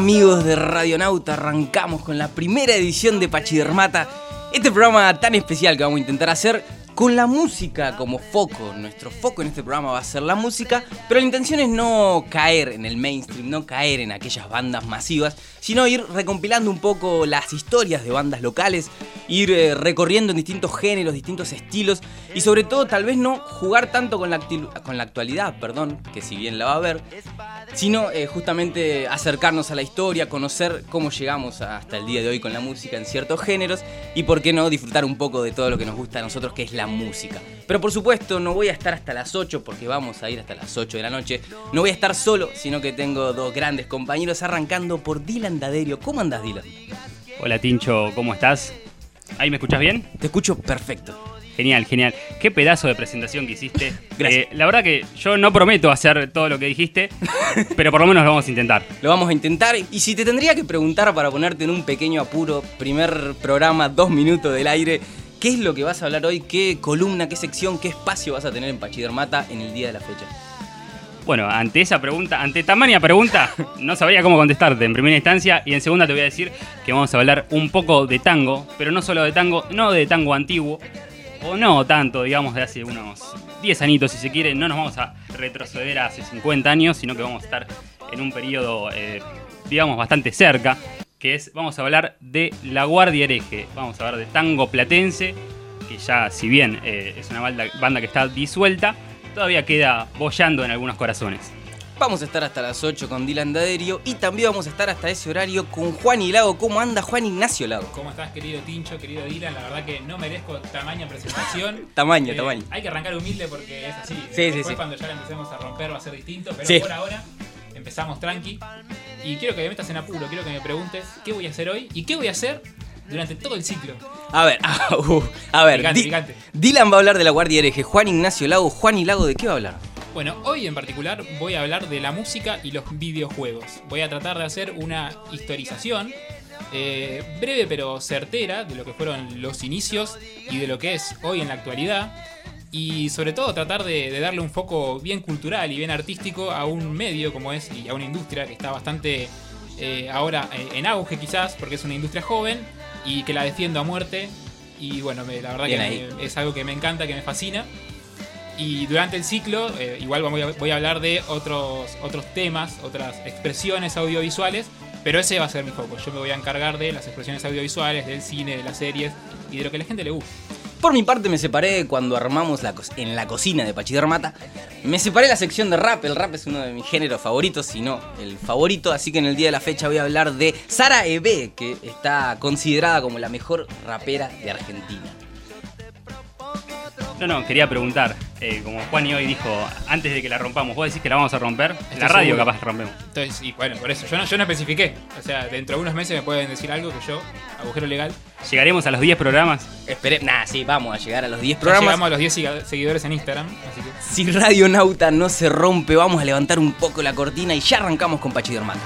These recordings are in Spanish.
amigos de Radionauta, arrancamos con la primera edición de Pachidermata, este programa tan especial que vamos a intentar hacer con la música como foco. Nuestro foco en este programa va a ser la música, pero la intención es no caer en el mainstream, no caer en aquellas bandas masivas, sino ir recompilando un poco las historias de bandas locales, ir eh, recorriendo en distintos géneros, distintos estilos y sobre todo tal vez no jugar tanto con la, actualidad, perdón, que si bien la va a ver, sino eh, justamente acercarnos a la historia, conocer cómo llegamos hasta el día de hoy con la música en ciertos géneros y por qué no disfrutar un poco de todo lo que nos gusta a nosotros que es la música. Pero por supuesto no voy a estar hasta las 8 porque vamos a ir hasta las 8 de la noche. No voy a estar solo, sino que tengo dos grandes compañeros arrancando por Dylan Daderio. ¿Cómo andas Dylan? Hola Tincho, ¿cómo estás? ¿Ahí me escuchas bien? Te escucho perfecto. Genial, genial. Qué pedazo de presentación que hiciste. Gracias. Eh, la verdad que yo no prometo hacer todo lo que dijiste, pero por lo menos lo vamos a intentar. Lo vamos a intentar. Y si te tendría que preguntar para ponerte en un pequeño apuro, primer programa, dos minutos del aire, ¿qué es lo que vas a hablar hoy? ¿Qué columna, qué sección, qué espacio vas a tener en Pachidermata en el día de la fecha? Bueno, ante esa pregunta, ante tamaña pregunta, no sabría cómo contestarte en primera instancia y en segunda te voy a decir que vamos a hablar un poco de tango, pero no solo de tango, no de tango antiguo, o no tanto, digamos, de hace unos 10 añitos si se quiere, no nos vamos a retroceder a hace 50 años, sino que vamos a estar en un periodo, eh, digamos, bastante cerca, que es, vamos a hablar de La Guardia Hereje, vamos a hablar de tango platense, que ya si bien eh, es una banda, banda que está disuelta, todavía queda bollando en algunos corazones. Vamos a estar hasta las 8 con Dylan Daderio y también vamos a estar hasta ese horario con Juan y Lago. ¿Cómo anda Juan Ignacio Lago? ¿Cómo estás, querido Tincho, querido Dylan? La verdad que no merezco tamaña presentación. Tamaño, Eh, tamaño. Hay que arrancar humilde porque es así. Sí, Después sí, sí. cuando ya la empecemos a romper va a ser distinto, pero Sí. por ahora empezamos tranqui. Y quiero que me metas en apuro, quiero que me preguntes qué voy a hacer hoy y qué voy a hacer durante todo el ciclo. A ver, ah, uh, a ver. Picante, Di- picante. Dylan va a hablar de la Guardia Hereje. Juan Ignacio Lago, Juan y Lago, ¿de qué va a hablar? Bueno, hoy en particular voy a hablar de la música y los videojuegos. Voy a tratar de hacer una historización eh, breve pero certera de lo que fueron los inicios y de lo que es hoy en la actualidad. Y sobre todo tratar de, de darle un foco bien cultural y bien artístico a un medio como es y a una industria que está bastante eh, ahora eh, en auge quizás porque es una industria joven y que la defiendo a muerte. Y bueno, me- la verdad Bien que ahí. me- es algo que me encanta, que me fascina. Y durante el ciclo, eh, igual voy a, voy a hablar de otros, otros temas, otras expresiones audiovisuales, pero ese va a ser mi foco. Yo me voy a encargar de las expresiones audiovisuales, del cine, de las series y de lo que a la gente le gusta. Por mi parte me separé cuando armamos la en la cocina de Pachidermata. Me separé la sección de rap. El rap es uno de mis géneros favoritos, si no el favorito. Así que en el día de la fecha voy a hablar de Sara Ebe, que está considerada como la mejor rapera de Argentina. No, no, quería preguntar, eh, como Juan y hoy dijo, antes de que la rompamos, ¿vos decís que la vamos a romper? la radio seguro. capaz rompemos. Entonces, y bueno, por eso, yo no, yo no especifiqué. O sea, dentro de unos meses me pueden decir algo que yo, agujero legal, ¿Llegaremos a los 10 programas? Esperé, nah, sí, vamos a llegar a los 10 ya programas. llegamos a los 10 siga- seguidores en Instagram, así que... Si Radio Nauta no se rompe, vamos a levantar un poco la cortina y ya arrancamos con Pachidermata.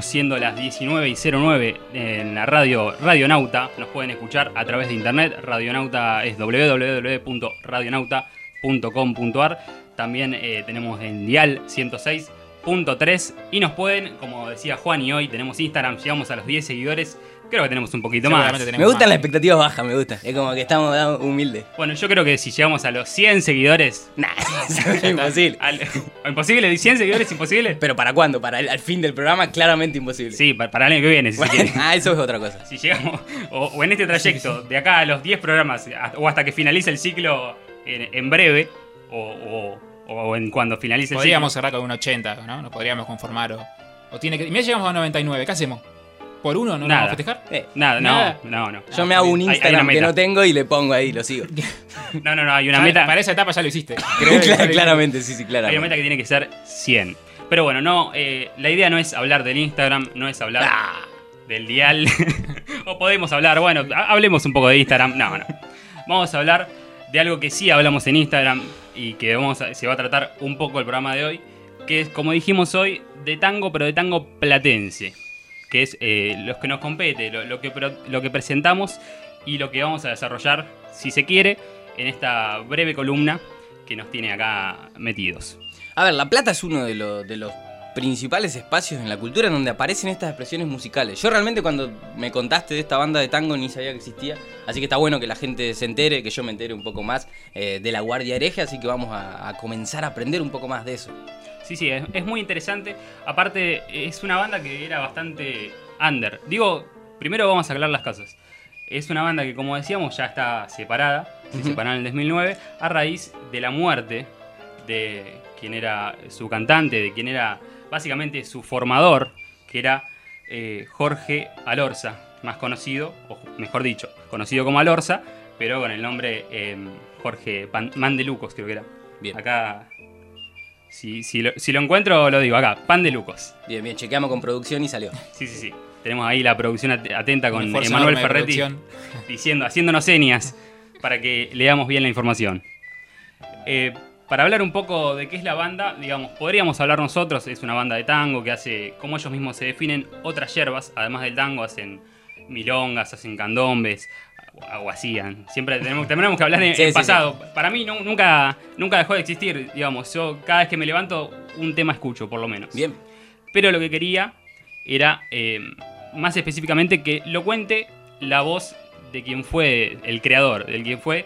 Siendo las 19 y 09 en la radio Radionauta. Nos pueden escuchar a través de internet. Radionauta es www.radionauta.com.ar. También eh, tenemos en Dial 106.3. Y nos pueden, como decía Juan y hoy, tenemos Instagram. Llegamos a los 10 seguidores. Creo que tenemos un poquito más. Me gustan más. las expectativas bajas, me gusta. Es como que estamos humildes. Bueno, yo creo que si llegamos a los 100 seguidores. Nah, es imposible. al- ¿Imposible? ¿100 seguidores imposible? Pero ¿para cuándo? ¿Para el, al fin del programa? Claramente imposible. Sí, pa- para el año que viene, si se Bueno, quiere. ah, eso es otra cosa. Si llegamos, o, o en este trayecto, de acá a los 10 programas, o hasta que finalice el ciclo en, en breve, o, o- o en cuando finalice el Podríamos ciclo. cerrar con un 80, ¿no? Nos podríamos conformar. O, o tiene que. Mira, llegamos a 99. ¿Qué hacemos? ¿Por uno no Nada. vamos a festejar? Eh, Nada, Nada. no, no, no. yo me hago un Hay- hay una Instagram que no tengo y le pongo ahí, lo sigo. No, no, no, hay una meta. Para esa etapa ya lo hiciste. Creo que lo claramente, sí, sí, Hay una claramente. meta que tiene que ser 100. Pero bueno, no, eh, la idea no es hablar del Instagram, no es hablar Ah. del dial. o podemos hablar, bueno, ha- hablemos un poco de Instagram. No, no. Vamos a hablar de algo que sí hablamos en Instagram y que vamos a- se va a tratar un poco el programa de hoy, que es, como dijimos hoy, de tango, pero de tango platense, que es eh, los que nos compete, lo, lo que, lo que presentamos y lo que vamos a desarrollar, si se quiere, en esta breve columna que nos tiene acá metidos. A ver, La Plata es uno de, los- de los principales espacios en la cultura en donde aparecen estas expresiones musicales. Yo realmente cuando me contaste de esta banda de tango ni sabía que existía, así que está bueno que la gente se entere, que yo me entere un poco más eh, de la Guardia Hereje, así que vamos a, a comenzar a aprender un poco más de eso. Sí, sí, es, es muy interesante. Aparte, es una banda que era bastante under. Digo, primero vamos a aclarar las cosas. Es una banda que, como decíamos, ya está separada. Se Ujú. separaron en el 2009 a raíz de la muerte de quien era su cantante, de quien era básicamente su formador, que era eh, Jorge Alorza, más conocido, o mejor dicho, conocido como Alorza, pero con el nombre eh, Jorge Pan- Mandelucos, creo que era. Bien. Acá, si, si, lo, si lo encuentro, lo digo acá, Pan de Lucos. Bien, bien, chequeamos con producción y salió. Sí, sí, sí. Tenemos ahí la producción at- atenta con Emanuel Ferretti diciendo, haciéndonos señas para que leamos bien la información. Eh, para hablar un poco de qué es la banda, digamos, podríamos hablar nosotros, es una banda de tango que hace, como ellos mismos se definen, otras yerbas, además del tango, hacen milongas, hacen candombes, o, hacían. Siempre tenemos, tenemos que hablar en, Sí, en sí, pasado. Para mí nu- nunca, nunca dejó de existir, digamos, yo cada vez que me levanto un tema escucho, por lo menos. Bien. Pero lo que quería era, eh, más específicamente, que lo cuente la voz de quien fue el creador, del quien fue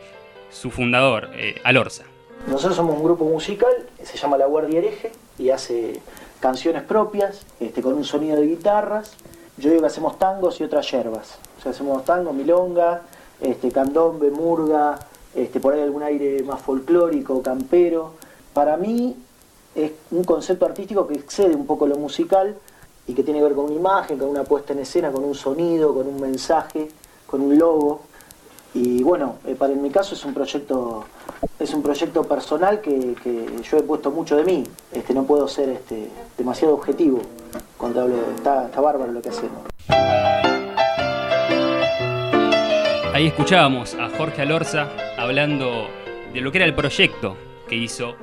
su fundador, eh, Alorza. Nosotros somos un grupo musical, se llama La Guardia Hereje y hace canciones propias, este, con un sonido de guitarras. Yo digo que hacemos tangos y otras yerbas. O sea, hacemos tango, milonga, este, candombe, murga, este, por ahí algún aire más folclórico, campero. Para mí es un concepto artístico que excede un poco lo musical y que tiene que ver con una imagen, con una puesta en escena, con un sonido, con un mensaje, con un logo. Y bueno, eh, para en mi caso es un proyecto, es un proyecto personal que, que yo he puesto mucho de mí. Este, no puedo ser este, demasiado objetivo cuando hablo está, está bárbaro lo que hacemos. Ahí escuchábamos a Jorge Alorza hablando de lo que era el proyecto que hizo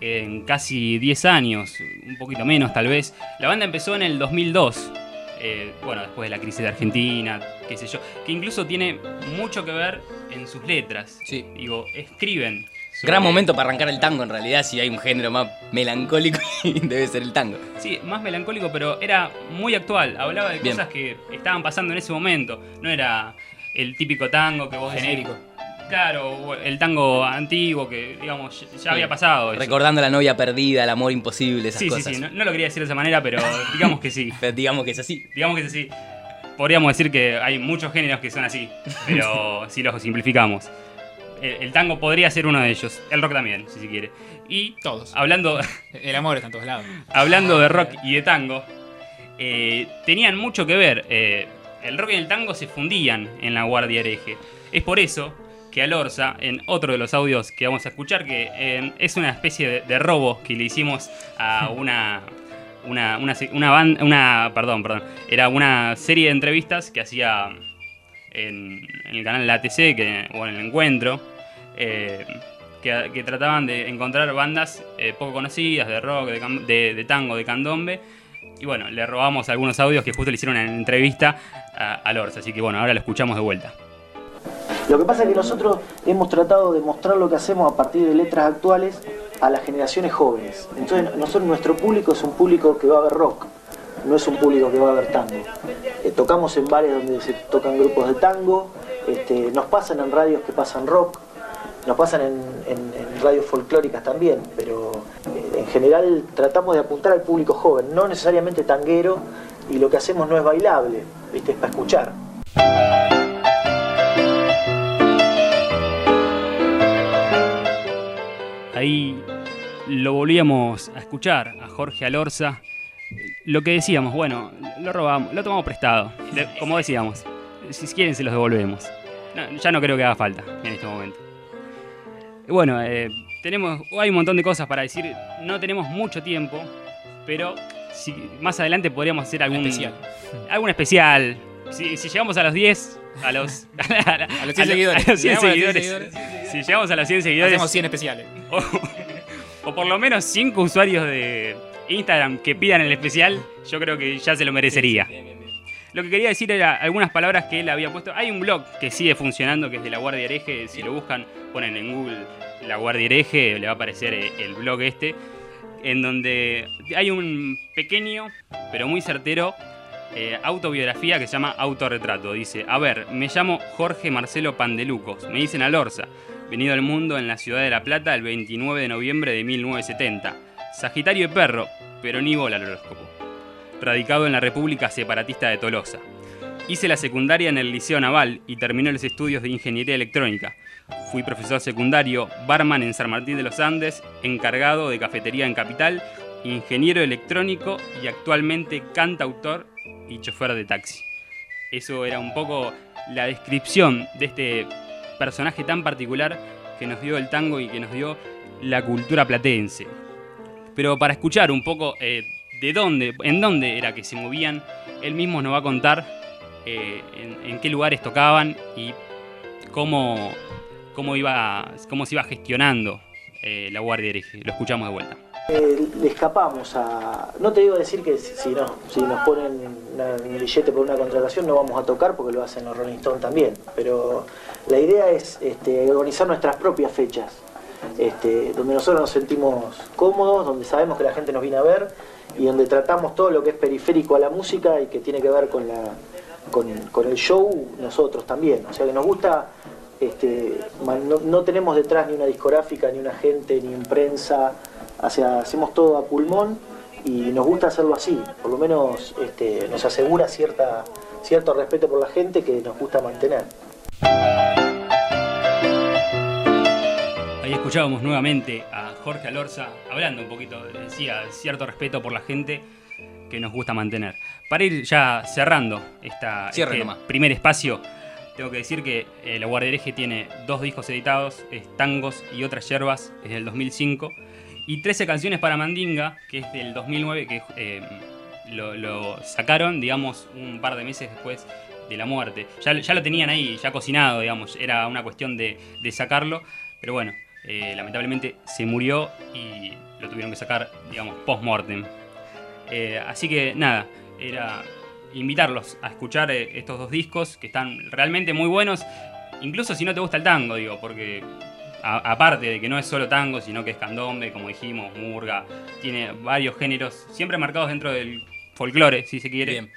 en casi 10 años, un poquito menos tal vez. La banda empezó en el 2002, eh, bueno, después de la crisis de Argentina, qué sé yo, que incluso tiene mucho que ver en sus letras. Sí. Digo, escriben. sobre- Gran momento para arrancar el tango en realidad, si hay un género más melancólico debe ser el tango. Sí, más melancólico, pero era muy actual. Hablaba de Bien. cosas que estaban pasando en ese momento. No era el típico tango que vos Genérico. Claro, el tango antiguo que, digamos, ya, había pasado. eso. Recordando a la novia perdida, el amor imposible, esas Sí, sí, cosas. sí. No, no lo quería decir de esa manera, pero digamos que sí. Pero digamos que es así. Digamos que es así. Podríamos decir que hay muchos géneros que son así, pero si los simplificamos. El, el tango podría ser uno de ellos. El rock también, si se quiere. Y Todos. hablando, El amor está en todos lados. hablando de rock y de tango, eh, tenían mucho que ver. eh, el rock y el tango se fundían en la Guardia Hereje. Es por eso que Alorza, en otro de los audios que vamos a escuchar, que eh, es una especie de, de robo que le hicimos a una. Una, una, una ban- una, perdón, perdón, era una serie de entrevistas que hacía en, en el canal La ATC, que, o en el encuentro, eh, que, que trataban de encontrar bandas eh, poco conocidas, de rock, de, cam- de- de tango, de candombe. Y bueno, le robamos algunos audios que justo le hicieron en entrevista a, a Lorza. Así que bueno, ahora lo escuchamos de vuelta. Lo que pasa es que nosotros hemos tratado de mostrar lo que hacemos a partir de letras actuales a las generaciones jóvenes. Entonces, nosotros, nuestro público es un público que va a ver rock, no es un público que va a ver tango. Eh, tocamos en bares donde se tocan grupos de tango, este, nos pasan en radios que pasan rock, nos pasan en, radios folclóricas también, pero eh, en general tratamos de apuntar al público joven, no necesariamente tanguero, y lo que hacemos no es bailable, ¿viste? es para escuchar. Ahí lo volvíamos a escuchar a Jorge Alorza. Lo que decíamos, bueno, lo robamos, lo tomamos prestado. Como decíamos, si quieren se los devolvemos. No, ya no creo que haga falta en este momento. Bueno, eh, tenemos, hay un montón de cosas para decir. No tenemos mucho tiempo, pero si, más adelante podríamos hacer algún especial. Algún especial. Si, si llegamos a los 10, a los, a, la- A los 100 lo- seguidores. a los 100 Llegamos a los 100 seguidores. Si llegamos a los 100 seguidores, Hacemos 100 especiales. o, o por lo menos 5 usuarios de Instagram que pidan el especial, yo creo que ya se lo merecería. Lo que quería decir era algunas palabras que él había puesto. Hay un blog que sigue funcionando, que es de La Guardia Hereje. Si lo buscan, ponen en Google La Guardia Hereje, le va a aparecer eh, el blog este. En donde hay un pequeño, pero muy certero, eh, autobiografía que se llama Autorretrato. Dice, a ver, me llamo Jorge Marcelo Pandelucos, me dicen Alorza, venido al mundo en la ciudad de La Plata el 29 de noviembre de 1970. Sagitario y perro, pero ni bola al horóscopo. Radicado en la República Separatista de Tolosa. Hice la secundaria en el Liceo Naval y terminé los estudios de Ingeniería Electrónica. Fui profesor secundario, barman en San Martín de los Andes, encargado de cafetería en Capital, ingeniero electrónico y actualmente cantautor y chofer de taxi. Eso era un poco la descripción de este personaje tan particular que nos dio el tango y que nos dio la cultura platense. Pero para escuchar un poco eh, de dónde, en dónde era que se movían, él mismo nos va a contar eh, en, qué lugares tocaban y cómo, cómo, iba, cómo se iba gestionando eh, la Guardia Hereje. Lo escuchamos de vuelta. Eh, le escapamos a. No te digo decir que si, no, si nos ponen una- un billete por una contratación no vamos a tocar porque lo hacen los Rolling Stones también. Pero la idea es este, organizar nuestras propias fechas, este, donde nosotros nos sentimos cómodos, donde sabemos que la gente nos viene a ver y donde tratamos todo lo que es periférico a la música y que tiene que ver con la con, el show nosotros también. O sea que nos gusta este, no, no tenemos detrás ni una discográfica, ni un agente, ni un prensa, hacemos todo a pulmón y nos gusta hacerlo así, por lo menos este, nos asegura cierta, cierto respeto por la gente que nos gusta mantener. Ahí escuchábamos nuevamente a Jorge Alorza hablando un poquito, decía, cierto respeto por la gente que nos gusta mantener. Para ir ya cerrando esta, Cierre este nomás. primer espacio, tengo que decir que eh, La Guardia Hereje tiene dos discos editados, es Tangos y otras yerbas, es del 2005, y 13 canciones para Mandinga, que es del 2009, que eh, lo, sacaron, digamos, un par de meses después de la muerte. Ya, ya lo tenían ahí, ya cocinado, digamos, era una cuestión de, de sacarlo, pero bueno, eh, lamentablemente se murió y lo tuvieron que sacar, digamos, post-mortem. Eh, así que nada, era invitarlos a escuchar estos dos discos que están realmente muy buenos, incluso si no te gusta el tango, digo, porque a- aparte de que no es solo tango, sino que es candombe, como dijimos, murga, tiene varios géneros, siempre marcados dentro del folclore, si se quiere. Bien.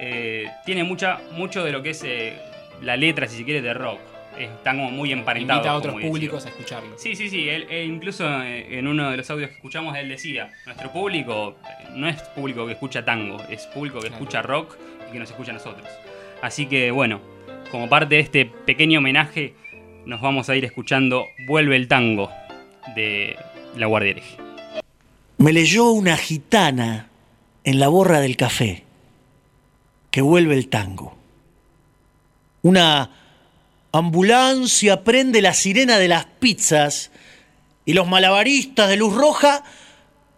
Eh, tiene mucha, mucho de lo que es eh, la letra, si se quiere, de rock. Están como muy emparentados. Invita a otros públicos a escucharlo. Sí, sí, sí. Él, él incluso eh, en uno de los audios que escuchamos, él decía, nuestro público no es público que escucha tango, es público que Claro. escucha rock y que nos escucha a nosotros. Así que bueno, como parte de este pequeño homenaje, nos vamos a ir escuchando Vuelve el tango de La Guardia Hereje. Me leyó una gitana en la borra del café que vuelve el tango. Una ambulancia prende la sirena de las pizzas y los malabaristas de luz roja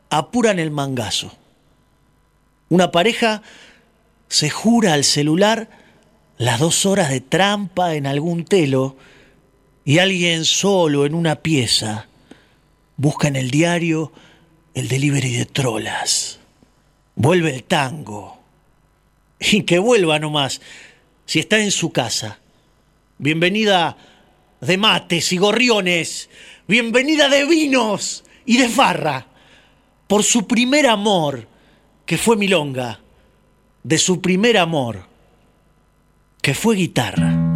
apuran el mangazo. Una pareja se jura al celular las dos horas de trampa en algún telo y alguien solo en una pieza busca en el diario el delivery de trolas. Vuelve el tango. Y que vuelva nomás, si está en su casa. Bienvenida de mates y gorriones. Bienvenida de vinos y de farra. Por su primer amor, que fue milonga. De su primer amor, que fue guitarra.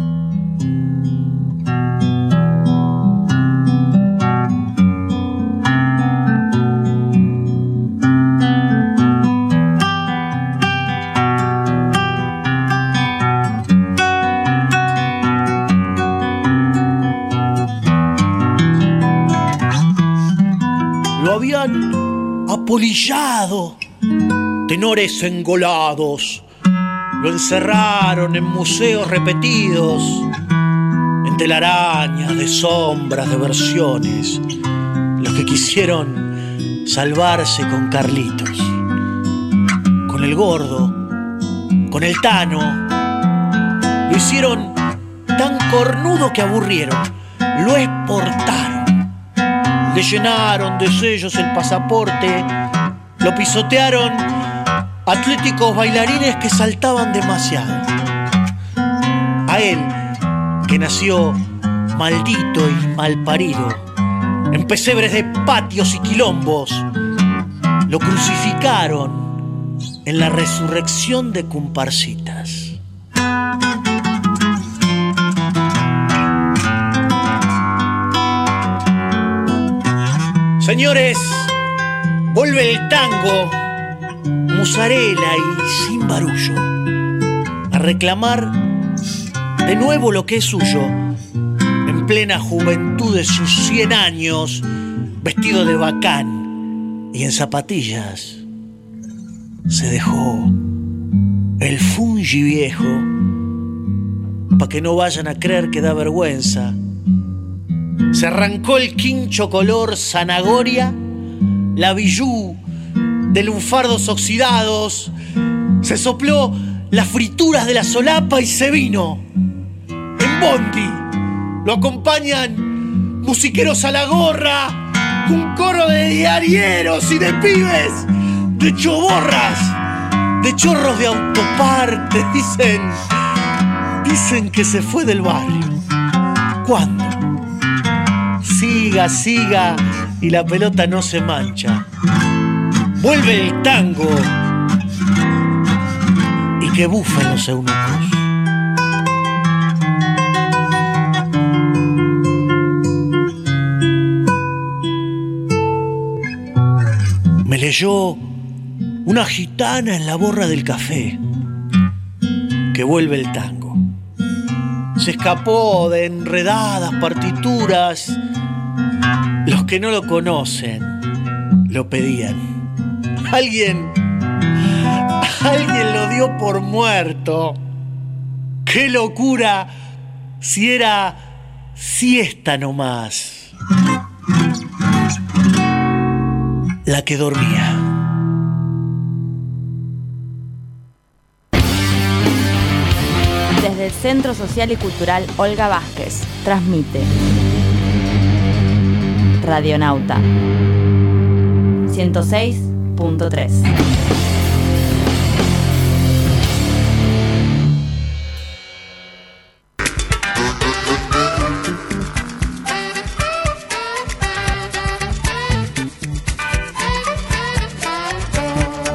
Apolillado. Tenores engolados lo encerraron en museos repetidos, en telarañas de sombras de versiones, los que quisieron salvarse con Carlitos, con el gordo, con el Tano. Lo hicieron tan cornudo que aburrieron, lo exportaron, le llenaron de sellos el pasaporte, lo pisotearon atléticos bailarines que saltaban demasiado. A él, que nació maldito y malparido, en pesebres de patios y quilombos, lo crucificaron en la resurrección de Cumparcitas. Señores, vuelve el tango musarela y sin barullo, a reclamar de nuevo lo que es suyo, en plena juventud de sus 100 años, vestido de bacán y en zapatillas, se dejó el fungi viejo, para que no vayan a creer que da vergüenza. Se arrancó el quincho color zanahoria, la billú de lunfardos oxidados, se sopló las frituras de la solapa y se vino. En Bondi lo acompañan musiqueros a la gorra, un coro de diarieros y de pibes, de choborras, de chorros de autoparte. Dicen, dicen que se fue del barrio. ¿Cuándo? Siga, siga y la pelota no se mancha vuelve el tango y que bufen los eunucos. Me leyó una gitana en la borra del café que vuelve el tango. Se escapó de enredadas partituras. Los que no lo conocen lo pedían. Alguien. Alguien lo dio por muerto. ¡Qué locura! Si era siesta nomás. La que dormía. Desde el Centro Social y Cultural Olga Vázquez, transmite Radionauta 106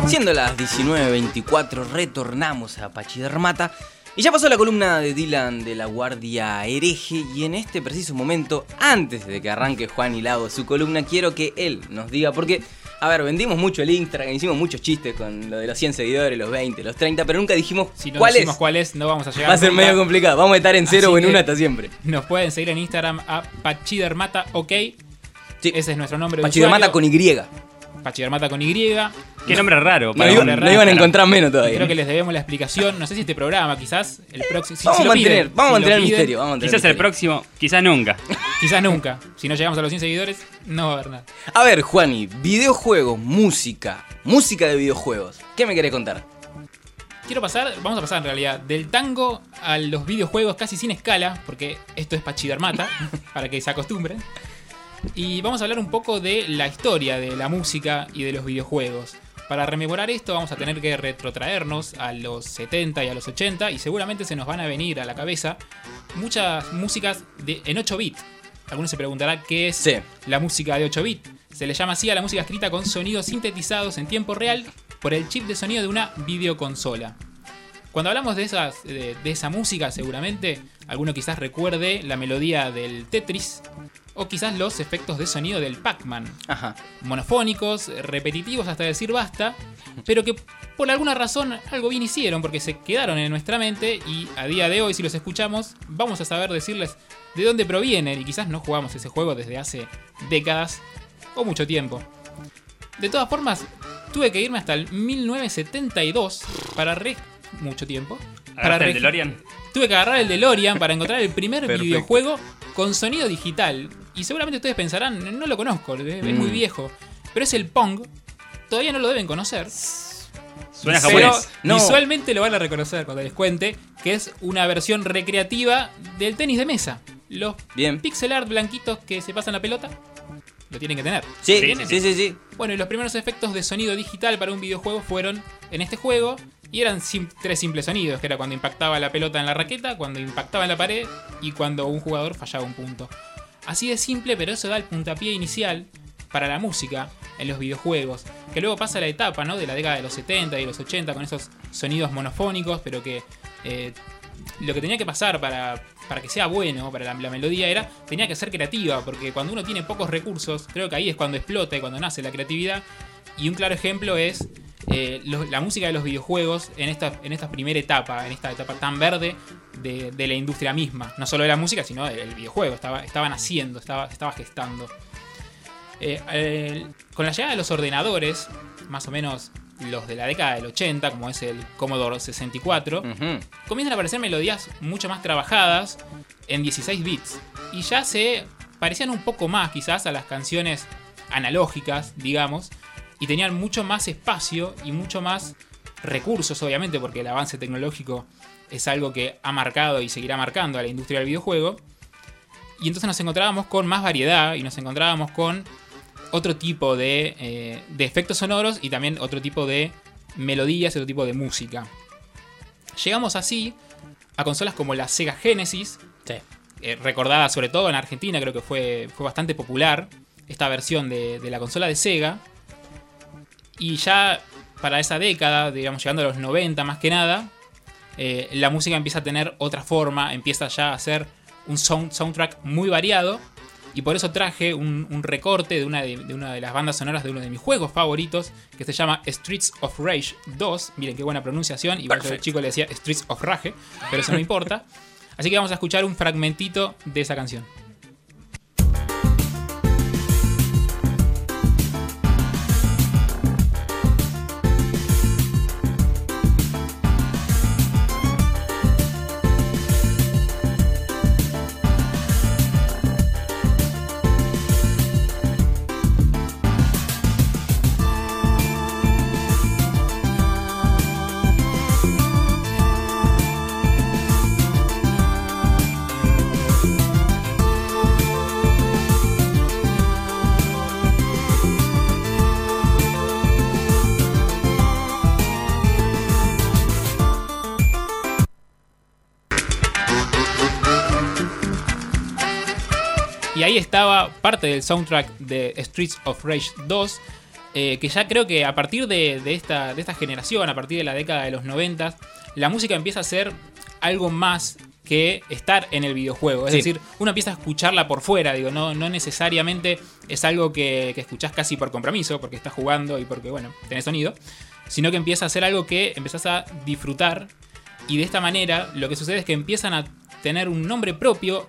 Siendo las 19.24, retornamos a Pachidermata. Y ya pasó la columna de Dylan de la Guardia Hereje y en este preciso momento, antes de que arranque Juan Hilado su columna, quiero que él nos diga, porque a ver, vendimos mucho el Instagram, hicimos muchos chistes con lo de los 100 seguidores, los 20, los 30, pero nunca dijimos si no cuál decimos es. cuál es, no vamos a llegar. Va a ser medio complicado. Vamos a estar en cero Así o en una hasta siempre. Nos pueden seguir en Instagram a Pachidermata, ok. Sí. Ese es nuestro nombre de Pachidermata con Y. Pachidermata con Y. Qué nombre raro. Para raro, iban a encontrar menos todavía. Creo que les debemos la explicación. No sé si este programa, quizás el próximo. si- vamos si a lo mantener, piden, vamos a si lo mantener el piden, misterio. Vamos a mantener Quizás el misterio. próximo, quizás nunca. Quizás nunca. Si no llegamos a los 100 seguidores, no va a haber nada. A ver, Juani, videojuegos, música, música de videojuegos. ¿Qué me querés contar? Quiero pasar, vamos a pasar en realidad, del tango a los videojuegos casi sin escala, porque esto es Pachidermata, para que se acostumbren. Y vamos a hablar un poco de la historia de la música y de los videojuegos. Para rememorar esto vamos a tener que retrotraernos a los 70 y a los 80 y seguramente se nos van a venir a la cabeza muchas músicas de, en 8 bits. Algunos se preguntarán qué es Sí. la música de 8 bits. Se le llama así a la música escrita con sonidos sintetizados en tiempo real por el chip de sonido de una videoconsola. Cuando hablamos de, esas, de, de esa música, seguramente alguno quizás recuerde la melodía del Tetris o quizás los efectos de sonido del Pac-Man. Ajá. Monofónicos, repetitivos hasta decir basta, pero que por alguna razón algo bien hicieron porque se quedaron en nuestra mente y a día de hoy si los escuchamos vamos a saber decirles de dónde provienen y quizás no jugamos ese juego desde hace décadas o mucho tiempo. De todas formas, tuve que irme hasta el 1972 para re mucho tiempo. Para ¿Agarraste el DeLorean? Tuve que agarrar el DeLorean para encontrar el primer videojuego con sonido digital. Y seguramente ustedes pensarán, no lo conozco, es muy Mm. viejo. Pero es el Pong. Todavía no lo deben conocer. Suena Pero japonés. No. visualmente lo van a reconocer cuando les cuente que es una versión recreativa del tenis de mesa. Los Bien. pixel art blanquitos que se pasan la pelota lo tienen que tener. Sí, Sí, sí, sí, sí, sí. Bueno, y los primeros efectos de sonido digital para un videojuego fueron en este juego y eran sim- tres simples sonidos, que era cuando impactaba la pelota en la raqueta, cuando impactaba en la pared y cuando un jugador fallaba un punto. Así de simple, pero eso da el puntapié inicial para la música en los videojuegos, que luego pasa la etapa ¿no? de la década de los 70 y los 80 con esos sonidos monofónicos, pero que eh, lo que tenía que pasar para, para que sea bueno, para la, la melodía, era tenía que ser creativa, porque cuando uno tiene pocos recursos, creo que ahí es cuando explota y cuando nace la creatividad. Y un claro ejemplo es eh, lo- la música de los videojuegos en esta, en esta primera etapa, en esta etapa tan verde de, de la industria misma. No solo de la música, sino del videojuego. Estaba, estaba naciendo, estaba, estaba gestando. Eh, con la llegada de los ordenadores, más o menos los de la década del 80, como es el Commodore 64, Ujú. comienzan a aparecer melodías mucho más trabajadas en 16 bits. Y ya se parecían un poco más quizás a las canciones analógicas, digamos, y tenían mucho más espacio y mucho más recursos, obviamente, porque el avance tecnológico es algo que ha marcado y seguirá marcando a la industria del videojuego. Y entonces nos encontrábamos con más variedad y nos encontrábamos con otro tipo de, eh, de efectos sonoros y también otro tipo de melodías y otro tipo de música. Llegamos así a consolas como la Sega Genesis, Sí. eh, recordada sobre todo en Argentina, creo que fue, fue bastante popular esta versión de, de la consola de Sega. Y ya para esa década, digamos llegando a los 90 más que nada, eh, la música empieza a tener otra forma, empieza ya a ser un sound- soundtrack muy variado. Y por eso traje un, un recorte de una de, de una de las bandas sonoras de uno de mis juegos favoritos, que se llama Streets of Rage 2. Miren qué buena pronunciación. Igual que el chico le decía Streets of Rage, pero eso no importa. Así que vamos a escuchar un fragmentito de esa canción. Ahí estaba parte del soundtrack de Streets of Rage 2. eh, que ya creo que a partir de, de esta, de esta generación, a partir de la década de los 90, la música empieza a ser algo más que estar en el videojuego. Es Sí. decir, uno empieza a escucharla por fuera, digo, no, no necesariamente es algo que, que escuchás casi por compromiso, porque estás jugando y porque, bueno, tenés sonido, sino que empieza a ser algo que empezás a disfrutar y de esta manera lo que sucede es que empiezan a tener un nombre propio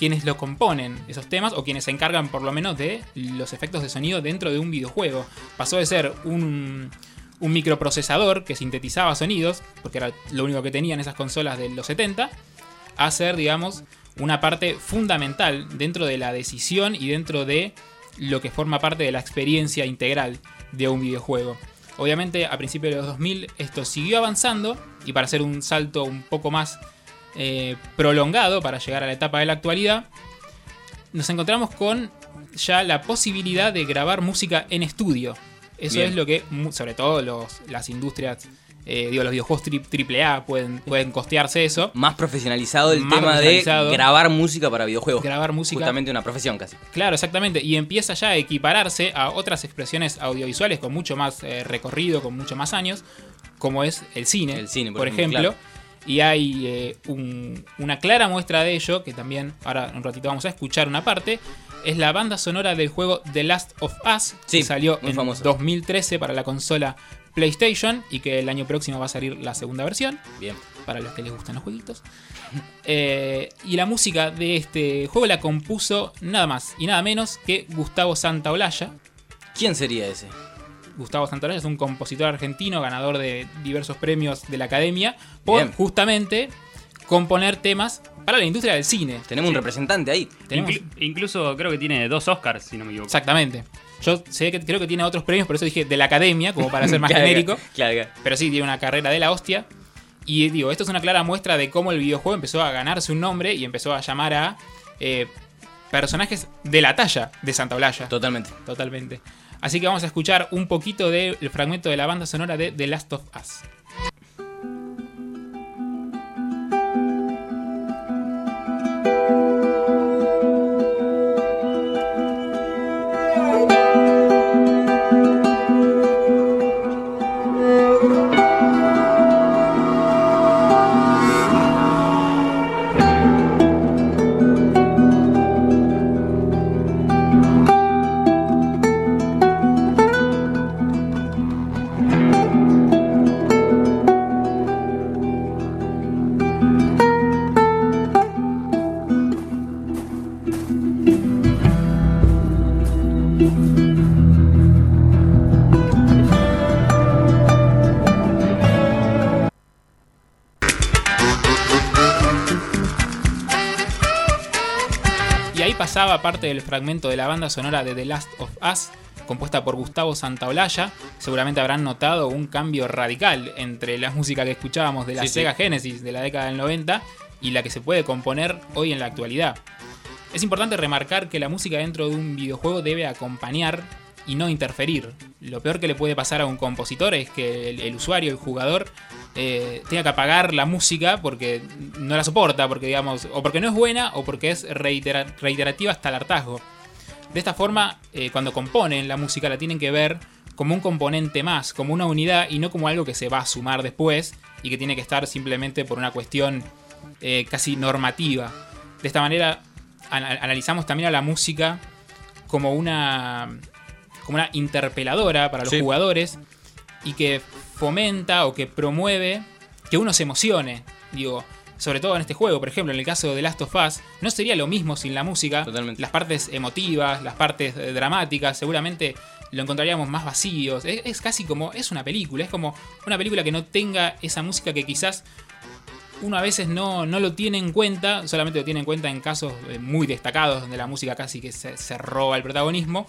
quienes lo componen, esos temas, o quienes se encargan por lo menos de los efectos de sonido dentro de un videojuego. Pasó de ser un, un microprocesador que sintetizaba sonidos, porque era lo único que tenían esas consolas de los 70, a ser, digamos, una parte fundamental dentro de la decisión y dentro de lo que forma parte de la experiencia integral de un videojuego. Obviamente a principios de los 2000 esto siguió avanzando y para hacer un salto un poco más eh, prolongado para llegar a la etapa de la actualidad, nos encontramos con ya la posibilidad de grabar música en estudio. Eso Bien. es lo que, sobre todo los, las industrias, eh, digo, los videojuegos tri- AAA pueden, pueden costearse eso. Más profesionalizado el Más tema profesionalizado. de grabar música para videojuegos. Grabar música. Justamente una profesión casi. Claro, exactamente. Y empieza ya a equipararse a otras expresiones audiovisuales con mucho más eh, recorrido, con mucho más años, como es el cine, El cine, por por, ejemplo, ejemplo. Y hay eh, un- una clara muestra de ello, que también ahora en un ratito vamos a escuchar una parte, es la banda sonora del juego The Last of Us, Sí, que salió en famoso. 2013 para la consola PlayStation y que el año próximo va a salir la segunda versión Bien. para los que les gustan los jueguitos. Eh, y la música de este juego la compuso nada más y nada menos que Gustavo Santaolalla. ¿Quién sería ese? Gustavo Santaolalla es un compositor argentino, ganador de diversos premios de la academia, por Bien. justamente componer temas para la industria del cine. Tenemos un representante ahí. Tenemos- incluso creo que tiene dos Oscars, si no me equivoco. Exactamente. Yo sé que creo que tiene otros premios, por eso dije de la academia, como para ser más Claro, genérico. Claro, claro. Pero sí, tiene una carrera de la hostia. Y digo, esto es una clara muestra de cómo el videojuego empezó a ganarse un nombre y empezó a llamar a eh, personajes de la talla de Santa Olalla. Totalmente. Totalmente. Así que vamos a escuchar un poquito del fragmento de la banda sonora de The Last of Us. Parte del fragmento de la banda sonora de The Last of Us, compuesta por Gustavo Santaolalla. Seguramente habrán notado un cambio radical entre la música que escuchábamos de la Sí, sí. Sega Genesis de la década del 90 y la que se puede componer hoy en la actualidad. Es importante remarcar que la música dentro de un videojuego debe acompañar y no interferir. Lo peor que le puede pasar a un compositor es que el, usuario, el jugador, eh, tenga que apagar la música porque no la soporta, porque digamos, o porque no es buena o porque es reitera- reiterativa hasta el hartazgo. De esta forma, eh, cuando componen la música la tienen que ver como un componente más, como una unidad y no como algo que se va a sumar después y que tiene que estar simplemente por una cuestión eh, casi normativa. De esta manera an- analizamos también a la música como una, como una interpeladora para los Sí. jugadores y que fomenta o que promueve que uno se emocione. Digo, sobre todo en este juego, por ejemplo, en el caso de Last of Us, no sería lo mismo sin la música. Totalmente. Las partes emotivas, las partes eh, dramáticas, seguramente lo encontraríamos más vacíos. Es, es casi como, es una película, es como una película que no tenga esa música que quizás uno a veces no, no lo tiene en cuenta, solamente lo tiene en cuenta en casos eh, muy destacados donde la música casi que se, se roba el protagonismo.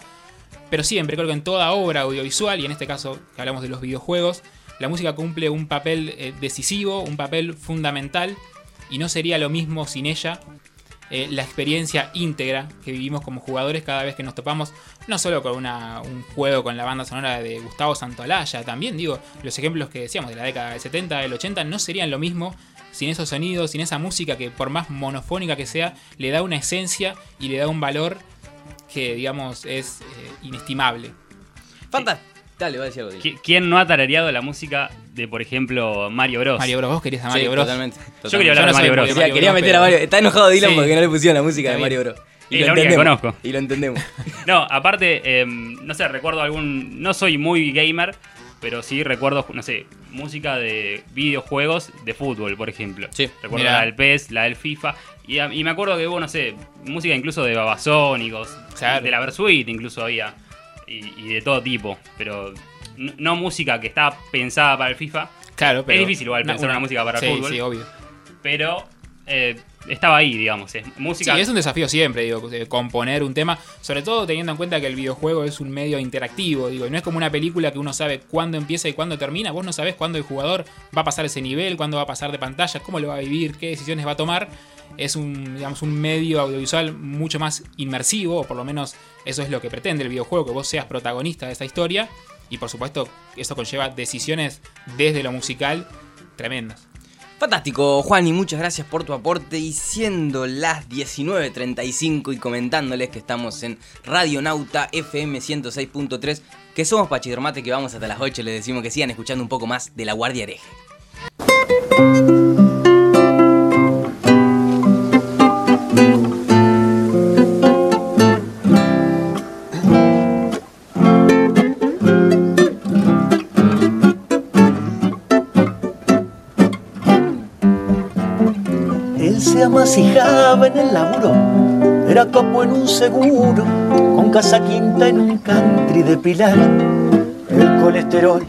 Pero siempre, creo que en toda obra audiovisual, y en este caso que hablamos de los videojuegos, la música cumple un papel eh, decisivo, un papel fundamental, y no sería lo mismo sin ella. Eh, la experiencia íntegra que vivimos como jugadores cada vez que nos topamos, no solo con un juego con la banda sonora de Gustavo Santolaya, también digo, los ejemplos que decíamos de la década del 70, del 80, no serían lo mismo sin esos sonidos, sin esa música que por más monofónica que sea, le da una esencia y le da un valor que digamos es eh, inestimable. Fantástico. Dale, va a decir algo. Dile. ¿Qui- ¿Quién no ha tarareado la música de, por ejemplo, Mario Bros? Mario Bros, vos querías a Sí, Mario Bros. Totalmente. Yo quería hablar Yo no de Mario Bros. de meter a Mario. Está enojado Dylan Sí. porque no le pusieron la música de Mario. Bros. La única que conozco. Y lo entendemos. No, aparte, eh, no sé, recuerdo algún. No soy muy gamer, pero sí recuerdo, no sé, música de videojuegos de fútbol, por ejemplo. Sí. Recuerdo Mirá. la del PES, la del FIFA. Y, a- y me acuerdo que hubo, no sé, música incluso de babasónicos, Claro. de la Versuit incluso había. Y, y de todo tipo. Pero no música que estaba pensada para el FIFA, Claro, pero Es difícil igual pensar una música para el sí, fútbol. Sí, obvio. pero eh, estaba ahí, digamos. Es música. Sí, es un desafío siempre, digo, componer un tema, sobre todo teniendo en cuenta que el videojuego es un medio interactivo, digo, no es como una película que uno sabe cuándo empieza y cuándo termina, vos no sabés cuándo el jugador va a pasar ese nivel, cuándo va a pasar de pantalla, cómo lo va a vivir, qué decisiones va a tomar. Es un, digamos, un medio audiovisual mucho más inmersivo, o por lo menos eso es lo que pretende el videojuego, que vos seas protagonista de esa historia, y por supuesto eso conlleva decisiones desde lo musical tremendas. Fantástico, Juan, y muchas gracias por tu aporte. Y siendo las 19.35 y comentándoles que estamos en Radio Nauta FM 106.3, que somos Pachidermate, que vamos hasta las 8, les decimos que sigan escuchando un poco más de La Guardia Hereje. Amasijaba en el laburo, era capo en un seguro, con casa quinta en un country de Pilar. El colesterol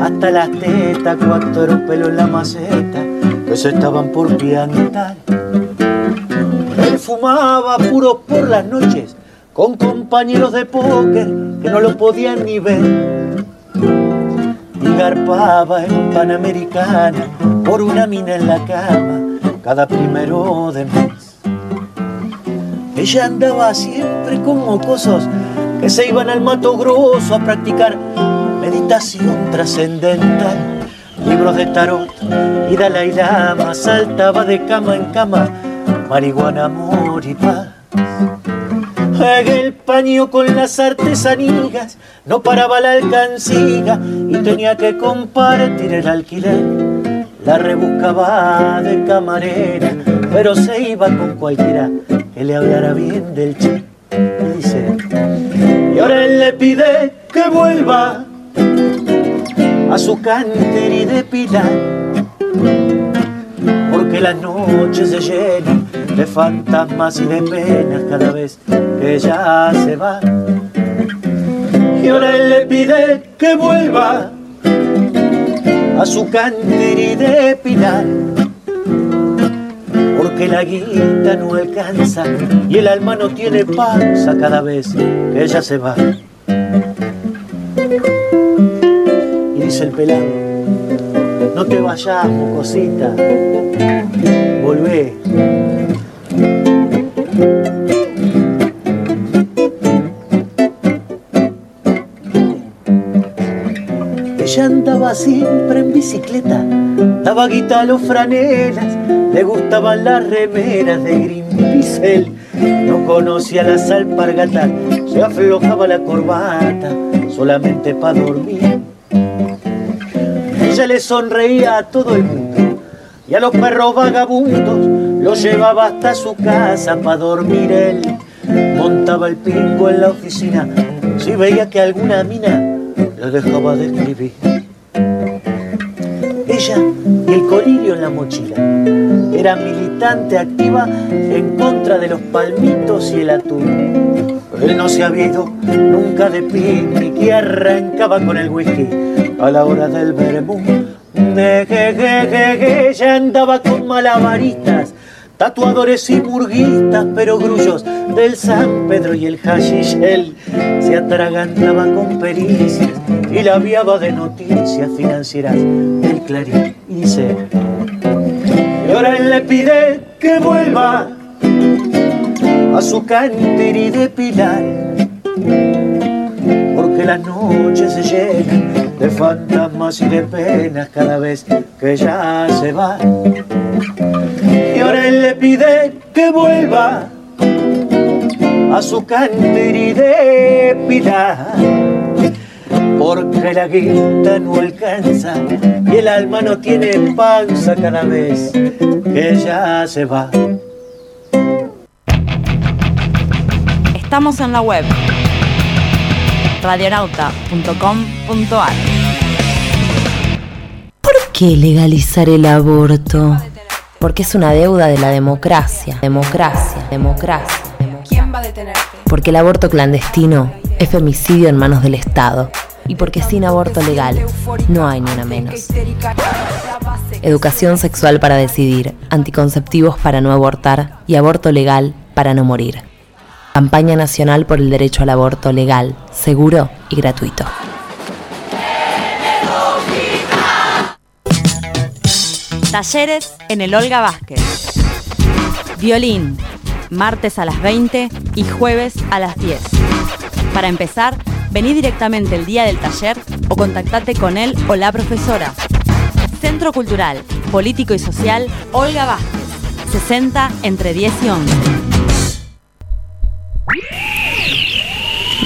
hasta las tetas, cuatro pelos en la maceta que estaban por piantar. Él fumaba puro por las noches con compañeros de póker que no lo podían ni ver. Y garpaba en Panamericana por una mina en la cama cada primero de mes. Ella andaba siempre con mocosos que se iban al Mato Grosso a practicar meditación trascendental. Libros de tarot y Dalai Lama saltaba de cama en cama, marihuana, amor y paz. El paño con las artesanías, no paraba la alcancía y tenía que compartir el alquiler. La rebuscaba de camarera, pero se iba con cualquiera que le hablara bien del che. Dice, y ahora él le pide que vuelva a su cánter y de pilar, porque las noches se llenan de fantasmas y de penas cada vez que ella se va. Y ahora él le pide que vuelva a su cánter y de pilar, porque la guita no alcanza y el alma no tiene panza cada vez que ella se va. Y dice el pelado, no te vayas, cosita, volvé. Andaba siempre en bicicleta, daba guita a los franelas, le gustaban las remeras de Greenpeace. No conocía las alpargatas, se aflojaba la corbata solamente para dormir. Ella le sonreía a todo el mundo y a los perros vagabundos los llevaba hasta su casa para dormir. Él montaba el pingo en la oficina si veía que alguna mina le dejaba de escribir. Ella y el colirio en la mochila era militante activa en contra de los palmitos y el atún. Él no se había ido nunca de picnic y arrancaba con el whisky a la hora del vermú. Ella andaba con malabaristas, tatuadores y burguistas, pero grullos del San Pedro y el hashish. Él se atragantaba con pericias y la viaba de noticias financieras del Clarín. Y dice, y ahora él le pide que vuelva a su y de pilar, porque las noches se llenan de fantasmas y de penas cada vez que ella se va. Y ahora él le pide que vuelva a su y de pilar, porque la guita no alcanza y el alma no tiene panza cada vez que ella se va. Estamos en la web radionauta.com.ar. ¿Por qué legalizar el aborto? Porque es una deuda de la democracia, democracia, democracia. ¿Quién va a detenerte? Porque el aborto clandestino es femicidio en manos del Estado. Y porque sin aborto legal no hay ni una menos. Educación sexual para decidir, anticonceptivos para no abortar y aborto legal para no morir. Campaña Nacional por el Derecho al Aborto Legal, Seguro y Gratuito. Talleres en el Olga Vázquez. Violín, martes a las 20 y jueves a las 10. Para empezar, vení directamente el día del taller o contactate con él o la profesora. Centro Cultural, Político y Social Olga Vázquez. 60 entre 10 y 11.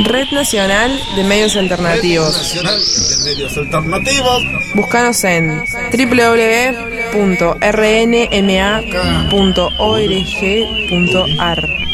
Red Nacional de Medios Alternativos. Nacional de Medios Alternativos. Búscanos en www.rnma.org.ar.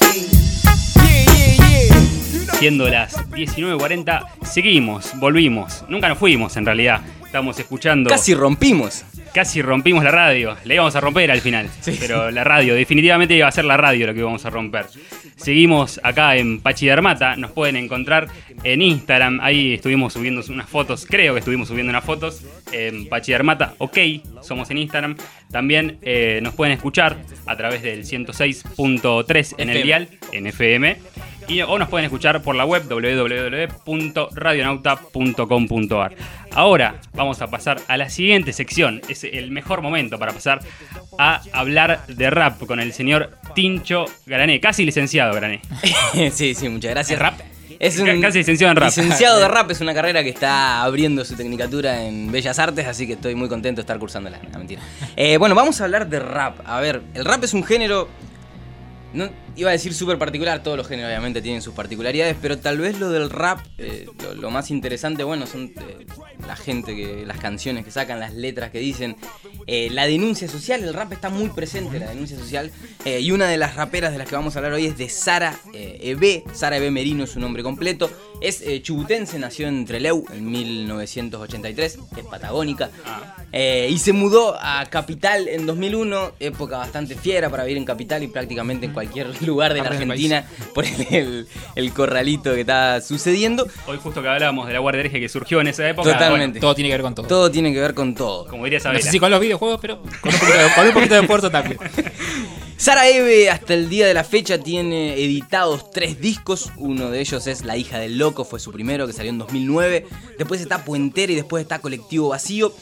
Siendo las 19.40, seguimos, volvimos. Nunca nos fuimos en realidad. Estamos escuchando. Casi rompimos. Casi rompimos la radio. La íbamos a romper al final. Pero la radio, definitivamente iba a ser la radio lo que íbamos a romper. Seguimos acá en Pachidermata. Nos pueden encontrar en Instagram. Ahí estuvimos subiendo unas fotos. Creo que estuvimos subiendo unas fotos. En Pachidermata, ok. Somos en Instagram. También eh, nos pueden escuchar a través del 106.3 en el dial, en FM. Y, o nos pueden escuchar por la web www.radionauta.com.ar. Ahora vamos a pasar a la siguiente sección. Es el mejor momento para pasar a hablar de rap con el señor Tincho Grané. Casi licenciado Grané. sí, sí, muchas gracias. ¿Es rap? Es Ca- casi licenciado en rap. Licenciado de rap es una carrera que está abriendo su tecnicatura en Bellas Artes, así que estoy muy contento de estar cursándola. No, mentira. Eh, bueno, vamos a hablar de rap. A ver, el rap es un género. No, iba a decir súper particular, todos los géneros obviamente tienen sus particularidades, pero tal vez lo del rap, eh, lo, más interesante, bueno, son eh, la gente, que las canciones que sacan, las letras que dicen, eh, la denuncia social, el rap está muy presente, la denuncia social, y una de las raperas de las que vamos a hablar hoy es de Sara Ebe, Sara Ebe Merino es su nombre completo, es chubutense, nació en Trelew en 1983, es patagónica, y se mudó a Capital en 2001, época bastante fiera para vivir en Capital y prácticamente en cualquier lugar de la Argentina por el, el- el corralito que está sucediendo. Hoy justo que hablábamos de la Guardia Hereje que surgió en esa época. Totalmente. Todo tiene que ver con todo. Todo tiene que ver con todo. Como diría No Sabela. sé si con los videojuegos, pero con un poquito de, con un poquito de esfuerzo también. Sara Eve hasta el día de la fecha tiene editados tres discos. Uno de ellos es La hija del loco, fue su primero que salió en 2009. Después está Puentera y después está Colectivo Vacío.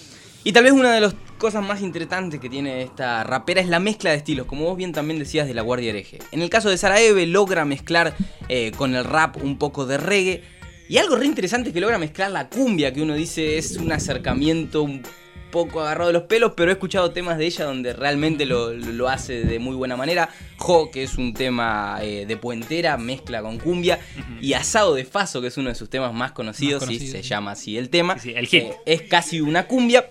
Y tal vez una de las cosas más interesantes que tiene esta rapera es la mezcla de estilos, como vos bien también decías de La Guardia Hereje. En el caso de Sara Eve logra mezclar eh, con el rap un poco de reggae. Y algo re interesante es que logra mezclar la cumbia, que uno dice es un acercamiento un poco agarrado de los pelos, pero he escuchado temas de ella donde realmente lo, lo hace de muy buena manera. Jo, que es un tema eh, de puentera, mezcla con cumbia. Y Asado de Faso, que es uno de sus temas más conocidos, Más conocido, se sí. llama así el tema. Sí, sí, el hit. Eh, es casi una cumbia.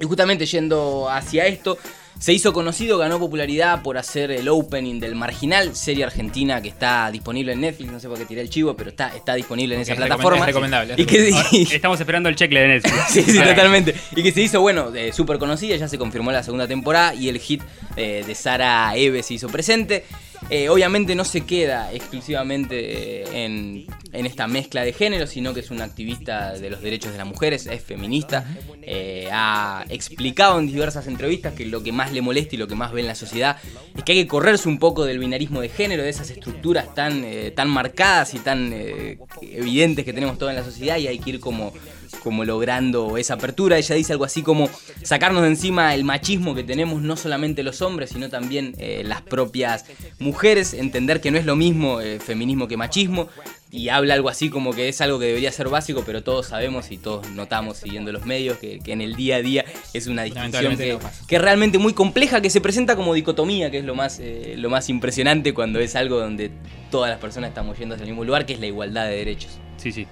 Y justamente yendo hacia esto, se hizo conocido, ganó popularidad por hacer el opening del Marginal, serie argentina que está disponible en Netflix, no sé por qué tiré el chivo, pero está, está disponible en esa Es plataforma. es recomendable, es Y que, Ahora, estamos esperando el checle de Netflix. Sí, sí, Ahora, totalmente. Y que se hizo, bueno, eh, súper conocida, ya se confirmó la segunda temporada y el hit eh, de Sara Eve se hizo presente. Eh, obviamente no se queda exclusivamente eh, en, en esta mezcla de género, sino que es una activista de los derechos de las mujeres, es feminista. Eh, ha explicado en diversas entrevistas que lo que más le molesta y lo que más ve en la sociedad es que hay que correrse un poco del binarismo de género, de esas estructuras tan, tan marcadas y tan evidentes que tenemos toda en la sociedad y hay que ir como como logrando esa apertura. Ella dice algo así como sacarnos de encima el machismo que tenemos no solamente los hombres, sino también eh, las propias mujeres, entender que no es lo mismo eh, feminismo que machismo. Y habla algo así como que es algo que debería ser básico, pero todos sabemos y todos notamos siguiendo los medios que, que en el día a día es una distinción que, que es realmente muy compleja, que se presenta como dicotomía, que es lo más, eh, lo más impresionante cuando es algo donde todas las personas estamos yendo hacia el mismo lugar, que es la igualdad de derechos. Sí, sí.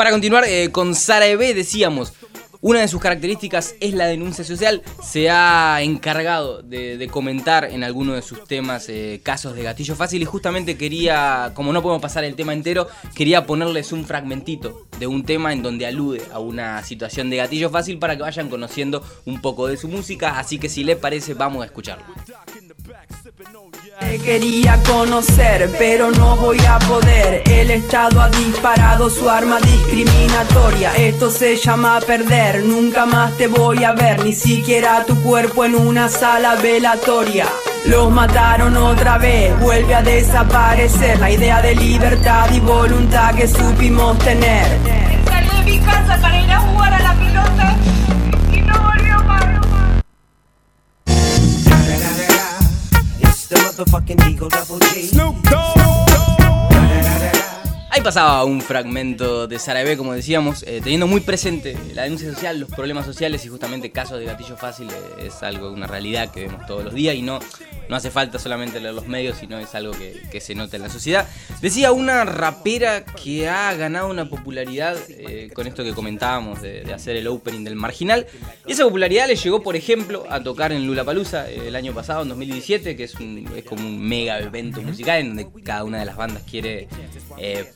Para continuar eh, con Sara Ebe, decíamos, una de sus características es la denuncia social. Se ha encargado de, comentar en alguno de sus temas eh, casos de gatillo fácil y justamente quería, como no podemos pasar el tema entero, quería ponerles un fragmentito de un tema en donde alude a una situación de gatillo fácil para que vayan conociendo un poco de su música. Así que si les parece, vamos a escucharlo. Te quería conocer, pero no voy a poder. El Estado ha disparado su arma discriminatoria. Esto se llama perder. Nunca más te voy a ver, ni siquiera tu cuerpo en una sala velatoria. Los mataron otra vez, vuelve a desaparecer la idea de libertad y voluntad que supimos tener. Salí de mi casa para ir a jugar a la motherfucking Eagle Double G. Snoop Dogg. Ahí pasaba un fragmento de Sarabe, como decíamos, eh, teniendo muy presente la denuncia social, los problemas sociales y justamente casos de gatillo fácil eh, es algo, una realidad que vemos todos los días y no, no hace falta solamente leer los medios, sino es algo que, se nota en la sociedad. Decía una rapera que ha ganado una popularidad eh, con esto que comentábamos de, hacer el opening del marginal. Y esa popularidad le llegó, por ejemplo, a tocar en Lula Palusa el año pasado, en 2017, que es, un- es como un mega evento musical en donde cada una de las bandas quiere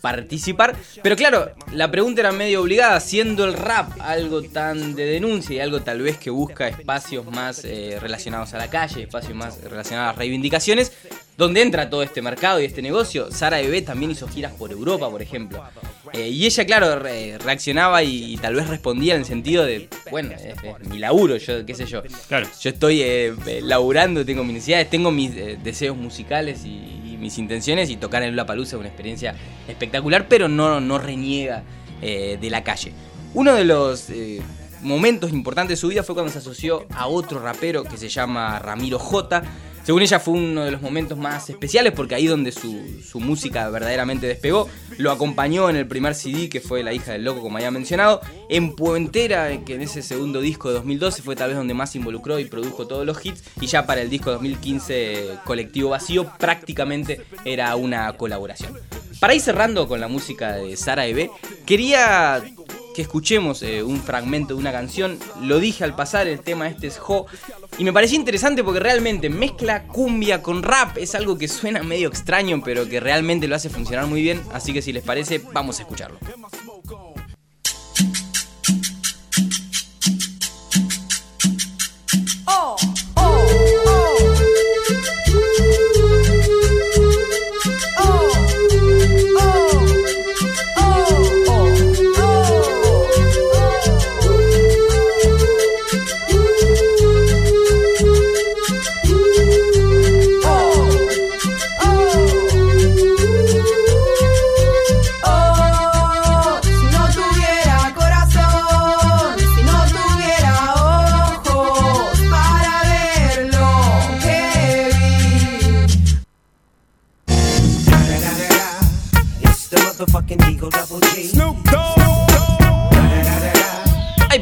participar. Pero claro, la pregunta era medio obligada, siendo el rap algo tan de denuncia y algo tal vez que busca espacios más eh, relacionados a la calle, espacios más relacionados a las reivindicaciones, ¿dónde entra todo este mercado y este negocio? Sara Bebé también hizo giras por Europa, por ejemplo. Eh, y ella, claro, re- reaccionaba y, y tal vez respondía en el sentido de, bueno, es, es mi laburo, yo qué sé yo. Claro. Yo estoy eh, eh, laburando, tengo mis necesidades, tengo mis eh, deseos musicales y mis intenciones y tocar en La Palusa es una experiencia espectacular, pero no, no reniega eh, de la calle. Uno de los eh, momentos importantes de su vida fue cuando se asoció a otro rapero que se llama Ramiro J. Según ella fue uno de los momentos más especiales porque ahí donde su, su música verdaderamente despegó. Lo acompañó en el primer CD que fue La hija del loco como había mencionado. En Puentera, que en ese segundo disco de 2012 fue tal vez donde más se involucró y produjo todos los hits. Y ya para el disco 2015 Colectivo Vacío prácticamente era una colaboración. Para ir cerrando con la música de Sara Ebe, quería que escuchemos eh, un fragmento de una canción. Lo dije al pasar, el tema este es Jo. Y me pareció interesante porque realmente mezcla cumbia con rap. Es algo que suena medio extraño, pero que realmente lo hace funcionar muy bien. Así que si les parece, vamos a escucharlo.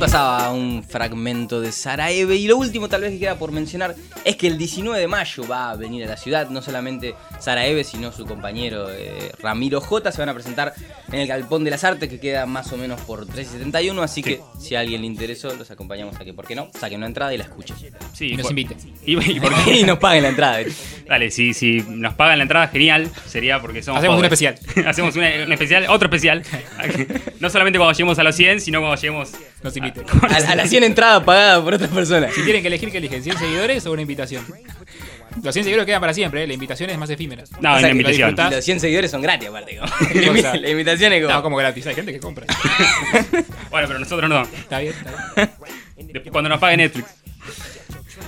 Pasaba un fragmento de Sarajevo y lo último tal vez que queda por mencionar es que el 19 de mayo va a venir a la ciudad, no solamente Sarajevo sino su compañero eh, Ramiro J se van a presentar en el Galpón de las Artes que queda más o menos por 371, así que si a alguien le interesó los acompañamos a que, ¿por qué no? Saquen una entrada y la escuchen. Sí, Y nos inviten. Y, y por qué? y nos paguen la entrada. Dale, si, si nos pagan la entrada, genial. Sería porque somos Hacemos un especial. Hacemos un, un especial, otro especial. no solamente cuando lleguemos a los 100, sino cuando lleguemos Nos inviten. A, a las 100 entradas pagadas por otras personas. Si tienen que elegir, ¿qué eligen? ¿100 seguidores o una invitación? Los 100 seguidores quedan para siempre, ¿eh? la invitación es más efímera. No, O sea, una que lo invitación. Y los 100 seguidores son gratis aparte. la invitación es como... No, como gratis, hay gente que compra. Bueno, pero nosotros no. Está bien, está bien. Después cuando nos pague Netflix.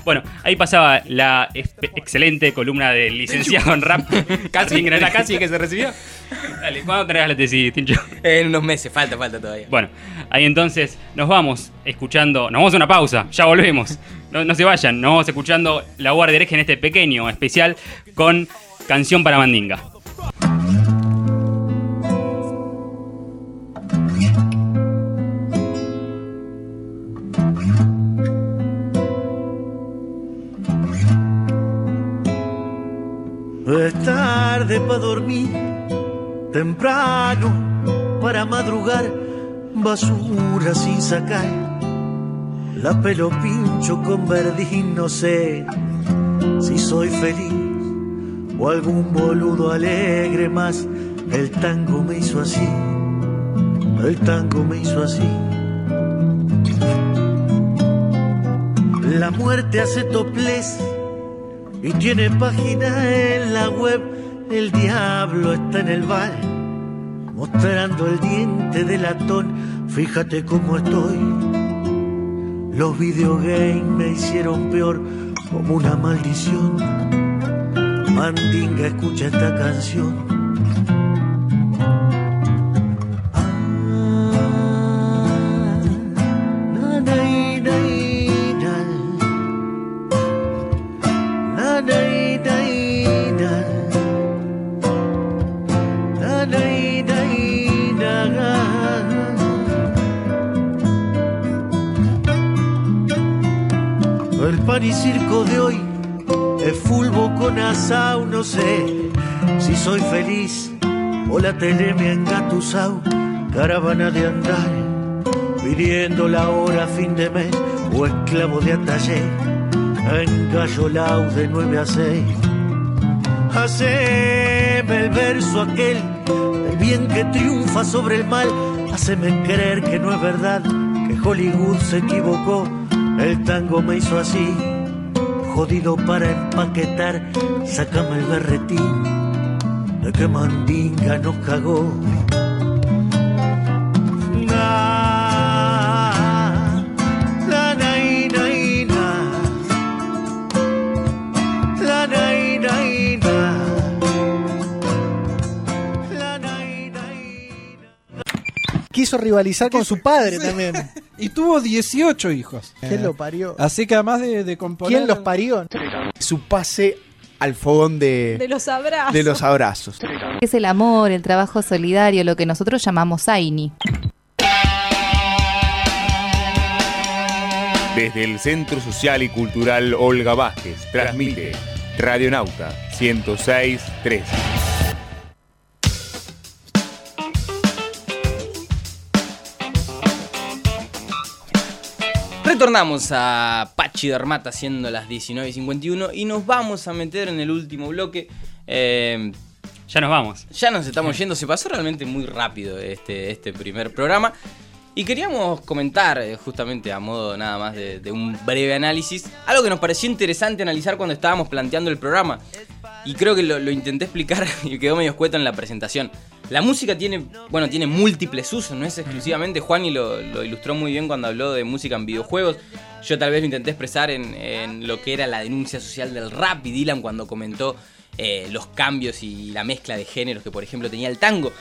Bueno, ahí pasaba la excelente columna del licenciado en rap. Casi, la casi que se recibió. Dale, ¿cuándo traes la tesis, Tincho? En unos meses, falta, falta todavía. Bueno, ahí entonces nos vamos escuchando, nos vamos a una pausa, ya volvemos. No, no se vayan, nos vamos escuchando La Guardia Hereje en este pequeño especial con Canción para Mandinga. Es tarde para dormir, temprano para madrugar, basura sin sacar. La pelo pincho con verdín, no sé si soy feliz o algún boludo alegre más. El tango me hizo así, el tango me hizo así. La muerte hace topless y tiene página en la web. El diablo está en el bar, mostrando el diente de latón. Fíjate cómo estoy. Los videogames me hicieron peor, como una maldición. Mandinga, escucha esta canción. La tele me ha. Caravana de andar, pidiendo la hora fin de mes o esclavo de atalle, engallolao de 9 a 6. Haceme el verso aquel, el bien que triunfa sobre el mal, haceme creer que no es verdad, que Hollywood se equivocó, el tango me hizo así, jodido para empaquetar, sácame el berretín, de que mandinga nos cagó. Quiso rivalizar con su padre también. Y tuvo 18 hijos. ¿Quién lo parió? Así que además de, de componer... ¿Quién los parió? Su pase al fogón de, De los abrazos. de los abrazos. Es el amor, el trabajo solidario, lo que nosotros llamamos AINI. Desde el Centro Social y Cultural Olga Vázquez transmite Radionauta 106.3. Retornamos a Pachi de Armata siendo las 19.51 y nos vamos a meter en el último bloque. Eh, ya nos vamos. Ya nos estamos yendo. Se pasó realmente muy rápido este, este primer programa. Y queríamos comentar, eh, justamente a modo nada más de, de un breve análisis, algo que nos pareció interesante analizar cuando estábamos planteando el programa. Y creo que lo, lo intenté explicar y quedó medio escueto en la presentación. La música tiene, bueno, tiene múltiples usos, no es exclusivamente, Juan y lo, lo ilustró muy bien cuando habló de música en videojuegos. Yo tal vez lo intenté expresar en, en lo que era la denuncia social del rap y Dylan cuando comentó eh, los cambios y la mezcla de géneros que por ejemplo tenía el tango.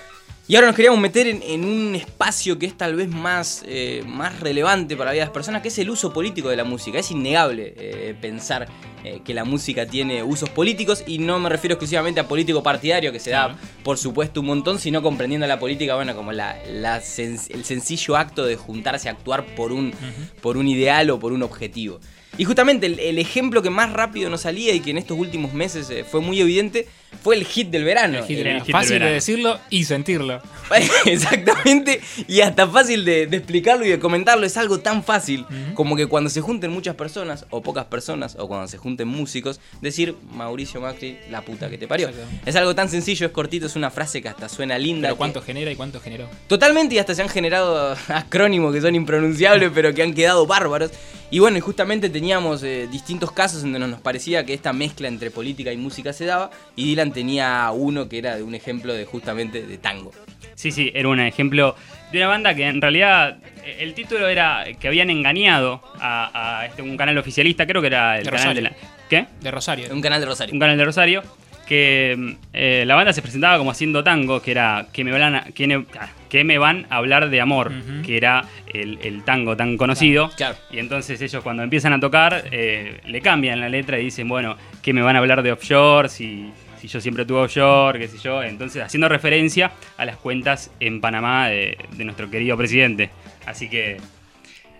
Y ahora nos queríamos meter en, en un espacio que es tal vez más, eh, más relevante para la vida de las personas, que es el uso político de la música. Es innegable eh, pensar eh, que la música tiene usos políticos y no me refiero exclusivamente a político partidario, que se da por supuesto un montón, sino comprendiendo la política, bueno, como la, la sen- el sencillo acto de juntarse a actuar por un, por un ideal o por un objetivo. Y justamente el, el ejemplo que más rápido nos salía y que en estos últimos meses fue muy evidente fue el hit del verano. El hit del El- verano. Fácil de decirlo y sentirlo. Exactamente, y hasta fácil de, de explicarlo y de comentarlo. Es algo tan fácil como que cuando se junten muchas personas, o pocas personas, o cuando se junten músicos, decir Mauricio Macri, la puta que te parió. Exacto. Es algo tan sencillo, es cortito, es una frase que hasta suena linda. Pero que- cuánto genera y cuánto generó. Totalmente, y hasta se han generado acrónimos que son impronunciables, pero que han quedado bárbaros. Y bueno, y justamente teníamos eh, distintos casos en donde nos parecía que esta mezcla entre política y música se daba, y Dylan tenía uno que era de un ejemplo de justamente de tango. Sí, sí, era un ejemplo de una banda que en realidad eh, el título era que habían engañado a, a este, un canal oficialista, creo que era el De canal de Rosario. la... ¿Qué? De Rosario. Un canal de Rosario. Un canal de Rosario. Que eh, la banda se presentaba como haciendo tango, que era que me van a, que ne- ah, que me van a hablar de amor, que era el, el tango tan conocido. Y entonces ellos cuando empiezan a tocar eh, le cambian la letra y dicen, bueno, que me van a hablar de offshore, si, si yo siempre tuve offshore, qué sé yo. Entonces haciendo referencia a las cuentas en Panamá de, de nuestro querido presidente. Así que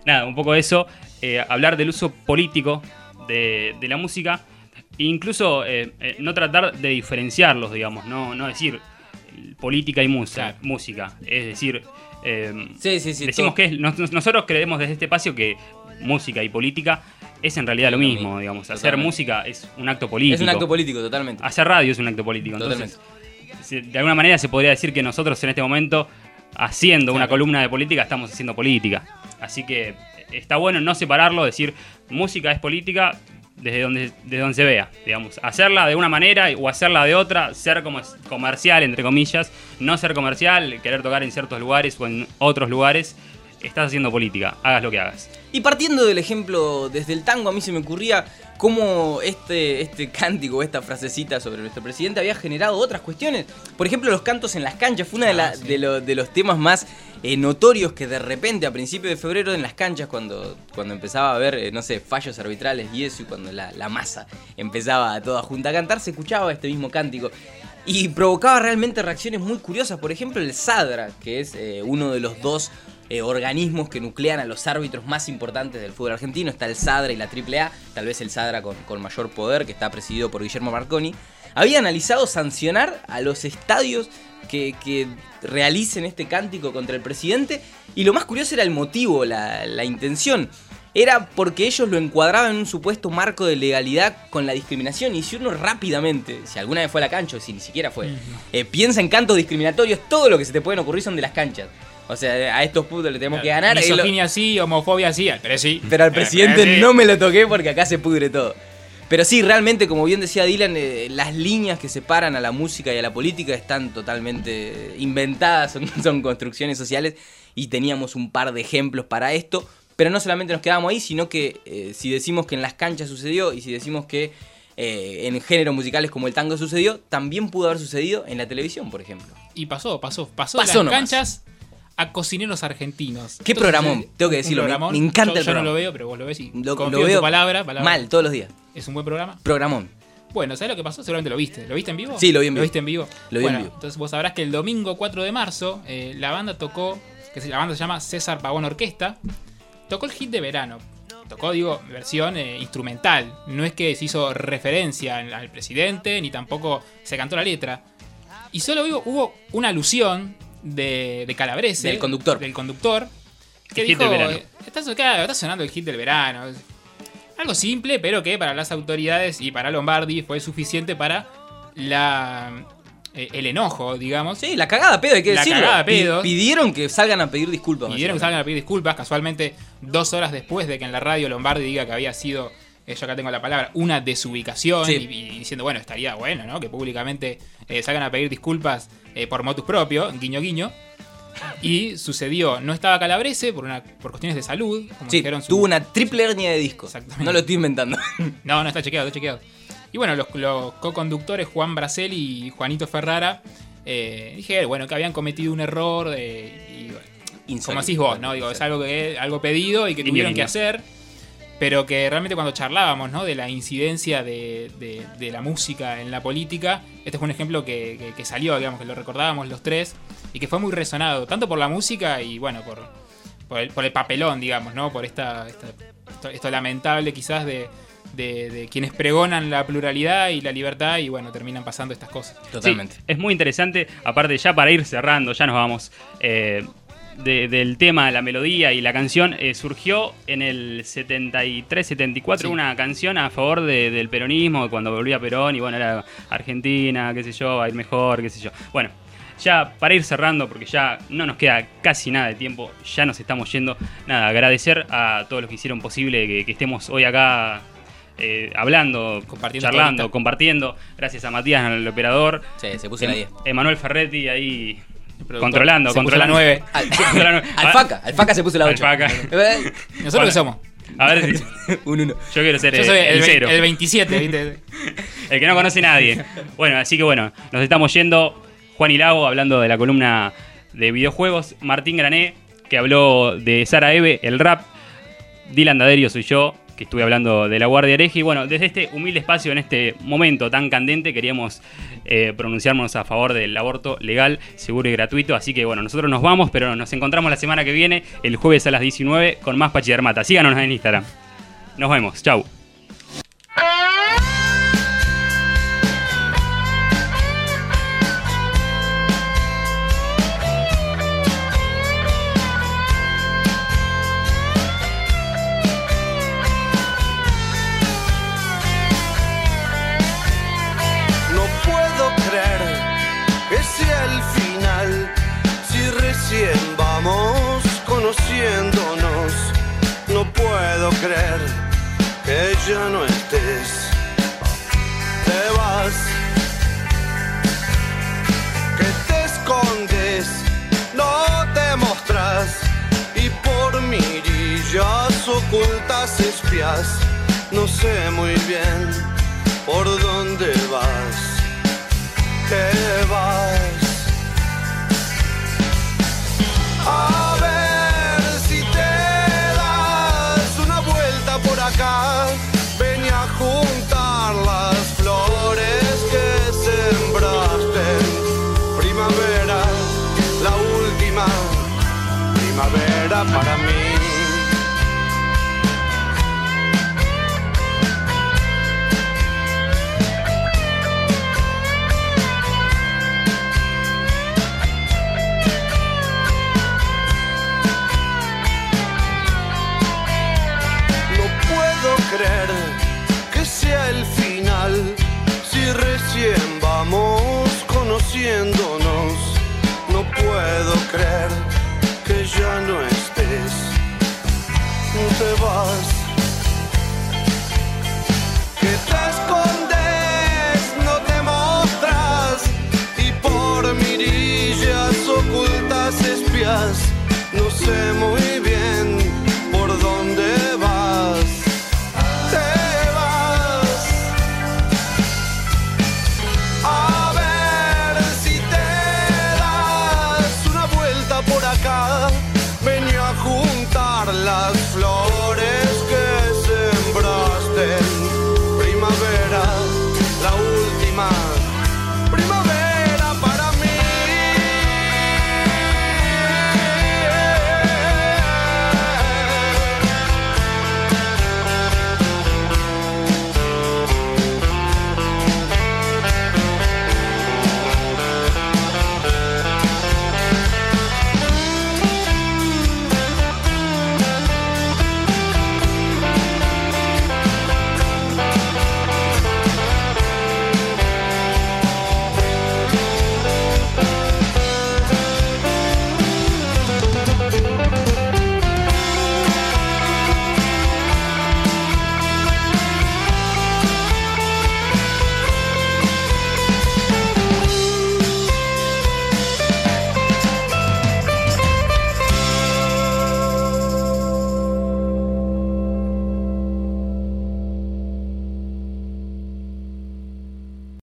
nada, un poco eso, eh, hablar del uso político de, de la música, e incluso eh, eh, no tratar de diferenciarlos, digamos, no, no decir política y música, música es decir, Sí, sí, sí, decimos todo. que es- nos- nosotros creemos desde este espacio que música y política es en realidad lo mismo, digamos, hacer totalmente. música es un acto político. Es un acto político, totalmente. Hacer radio es un acto político, entonces si- de alguna manera se podría decir que nosotros en este momento, haciendo una columna de política, estamos haciendo política. Así que está bueno no separarlo, decir música es política desde donde, desde donde se vea, digamos. Hacerla de una manera o hacerla de otra, ser como comercial, entre comillas, no ser comercial, querer tocar en ciertos lugares o en otros lugares, estás haciendo política, hagas lo que hagas. Y partiendo del ejemplo desde el tango, a mí se me ocurría cómo este, este cántico, esta frasecita sobre nuestro presidente había generado otras cuestiones. Por ejemplo, los cantos en las canchas fue uno de, la- de, lo- de los temas más eh, notorios que de repente a principios de febrero en las canchas, cuando, cuando empezaba a haber, eh, no sé, fallos arbitrales y eso, y cuando la, la masa empezaba toda junta a cantar, se escuchaba este mismo cántico. Y provocaba realmente reacciones muy curiosas. Por ejemplo, el Sadra, que es eh, uno de los dos eh, organismos que nuclean a los árbitros más importantes del fútbol argentino. Está el SADRA y la AAA, tal vez el SADRA con, con mayor poder, que está presidido por Guillermo Marconi. Había analizado sancionar a los estadios que, que realicen este cántico contra el presidente. Y lo más curioso era el motivo, la, la intención. Era porque ellos lo encuadraban en un supuesto marco de legalidad con la discriminación. Y si uno rápidamente, si alguna vez fue a la cancha o si ni siquiera fue, eh, piensa en cantos discriminatorios, todo lo que se te pueden ocurrir son de las canchas. O sea, a estos putos le tenemos que ganar. él lo- Misoginia sí, homofobia sí, pero sí. pero al presidente sí. no me lo toqué porque acá se pudre todo. Pero sí, realmente, como bien decía Dylan, eh, las líneas que separan a la música y a la política están totalmente inventadas, son, son construcciones sociales y teníamos un par de ejemplos para esto. Pero no solamente nos quedamos ahí, sino que eh, si decimos que en las canchas sucedió y si decimos que eh, en géneros musicales como el tango sucedió, también pudo haber sucedido en la televisión, por ejemplo. Y pasó, pasó, pasó, Pasó de las nomás. canchas a cocineros argentinos. ¿Qué programón? sucede- Tengo que decirlo, me- encanta yo, el Yo no programa. lo veo, pero vos lo ves y Lo, confío lo en veo tu palabra, palabra. mal todos los días. ¿Es un buen programa? Programón. Bueno, ¿sabes lo que pasó? Seguramente lo viste. ¿Lo viste en vivo? Sí, lo vi en ¿Lo vivo. viste en vivo? Lo vi en vivo. entonces vos sabrás que el domingo 4 de marzo eh, la banda tocó, que la banda se llama César Pavón Orquesta, tocó el hit de verano. Tocó, digo, versión eh, instrumental. No es que se hizo referencia al, presidente, ni tampoco se cantó la letra. Y solo hubo, hubo una alusión de, de Calabrese. Del conductor. Del conductor. Que El hit dijo, del verano. está, so- claro, está sonando el hit del verano. Algo simple, pero que para las autoridades y para Lombardi fue suficiente para la eh, el enojo, digamos. Sí, la cagada pedo, hay que La decirlo. cagada pedo. Pidieron que salgan a pedir disculpas. Pidieron que salgan a pedir disculpas, casualmente dos horas después de que en la radio Lombardi diga que había sido, eh, yo acá tengo la palabra, una desubicación, Sí. y, y diciendo, bueno, estaría bueno, ¿no? Que públicamente eh, salgan a pedir disculpas eh, por motus propio, guiño guiño. Y sucedió, no estaba Calabrese por, una, por cuestiones de salud, como Sí, dijeron su- tuvo una triple hernia de disco. Exactamente. No lo estoy inventando. No, no, está chequeado, está chequeado. Y bueno, los, los co-conductores Juan Bracel y Juanito Ferrara eh, dije, bueno, que habían cometido un error y bueno, como decís vos, ¿no? Digo, es algo que algo pedido y que tuvieron que hacer, pero que realmente cuando charlábamos, ¿no? De la incidencia de, de- de la música en la política, este fue un ejemplo que, que- que salió, digamos, que lo recordábamos los tres y que fue muy resonado, tanto por la música y bueno, por, por, el, por el papelón, digamos, ¿no? Por esta, esta- esto, esto lamentable quizás de, de- de quienes pregonan la pluralidad y la libertad y bueno, terminan pasando estas cosas. Sí, es muy interesante. Aparte, ya para ir cerrando, ya nos vamos. eh, de- del tema, la melodía y la canción, eh, surgió en el 73-74 Sí. una canción a favor de- del peronismo, cuando volvía Perón y bueno, era Argentina, qué sé yo, va a ir mejor, qué sé yo. Bueno, ya para ir cerrando, porque ya no nos queda casi nada de tiempo, ya nos estamos yendo. Nada, agradecer a todos los que hicieron posible que, que estemos hoy acá eh, hablando, Compartiendo charlando, compartiendo. Gracias a Matías, el operador. Sí, se puso la 10. Emanuel Ferretti ahí controlando, se puso controlando. la nueve. Al. Alfaca, Alfaca se puso la 8. Alfaca. ¿Nosotros Bueno, qué somos? A ver, Un 1. yo quiero ser Yo eh, soy el, el, cero. el 27, ¿viste? El que no conoce nadie. Bueno, así que bueno, nos estamos yendo. Juan y Lago hablando de la columna de videojuegos. Martín Grané, que habló de Sara Eve, el rap. Dylan Daderio soy yo, que estuve hablando de la Guardia Hereje. Y bueno, desde este humilde espacio, en este momento tan candente, queríamos eh, pronunciarnos a favor del aborto legal, seguro y gratuito. Así que bueno, nosotros nos vamos, pero nos encontramos la semana que viene, el jueves a las 19, con más Pachidermata. Síganos en Instagram. Nos vemos. Chau. Creer que ya no estés. Te vas, que te escondes, no te mostras y por mirillas ocultas espías. No sé muy bien por dónde vas, te vas. A para mí. Te vas.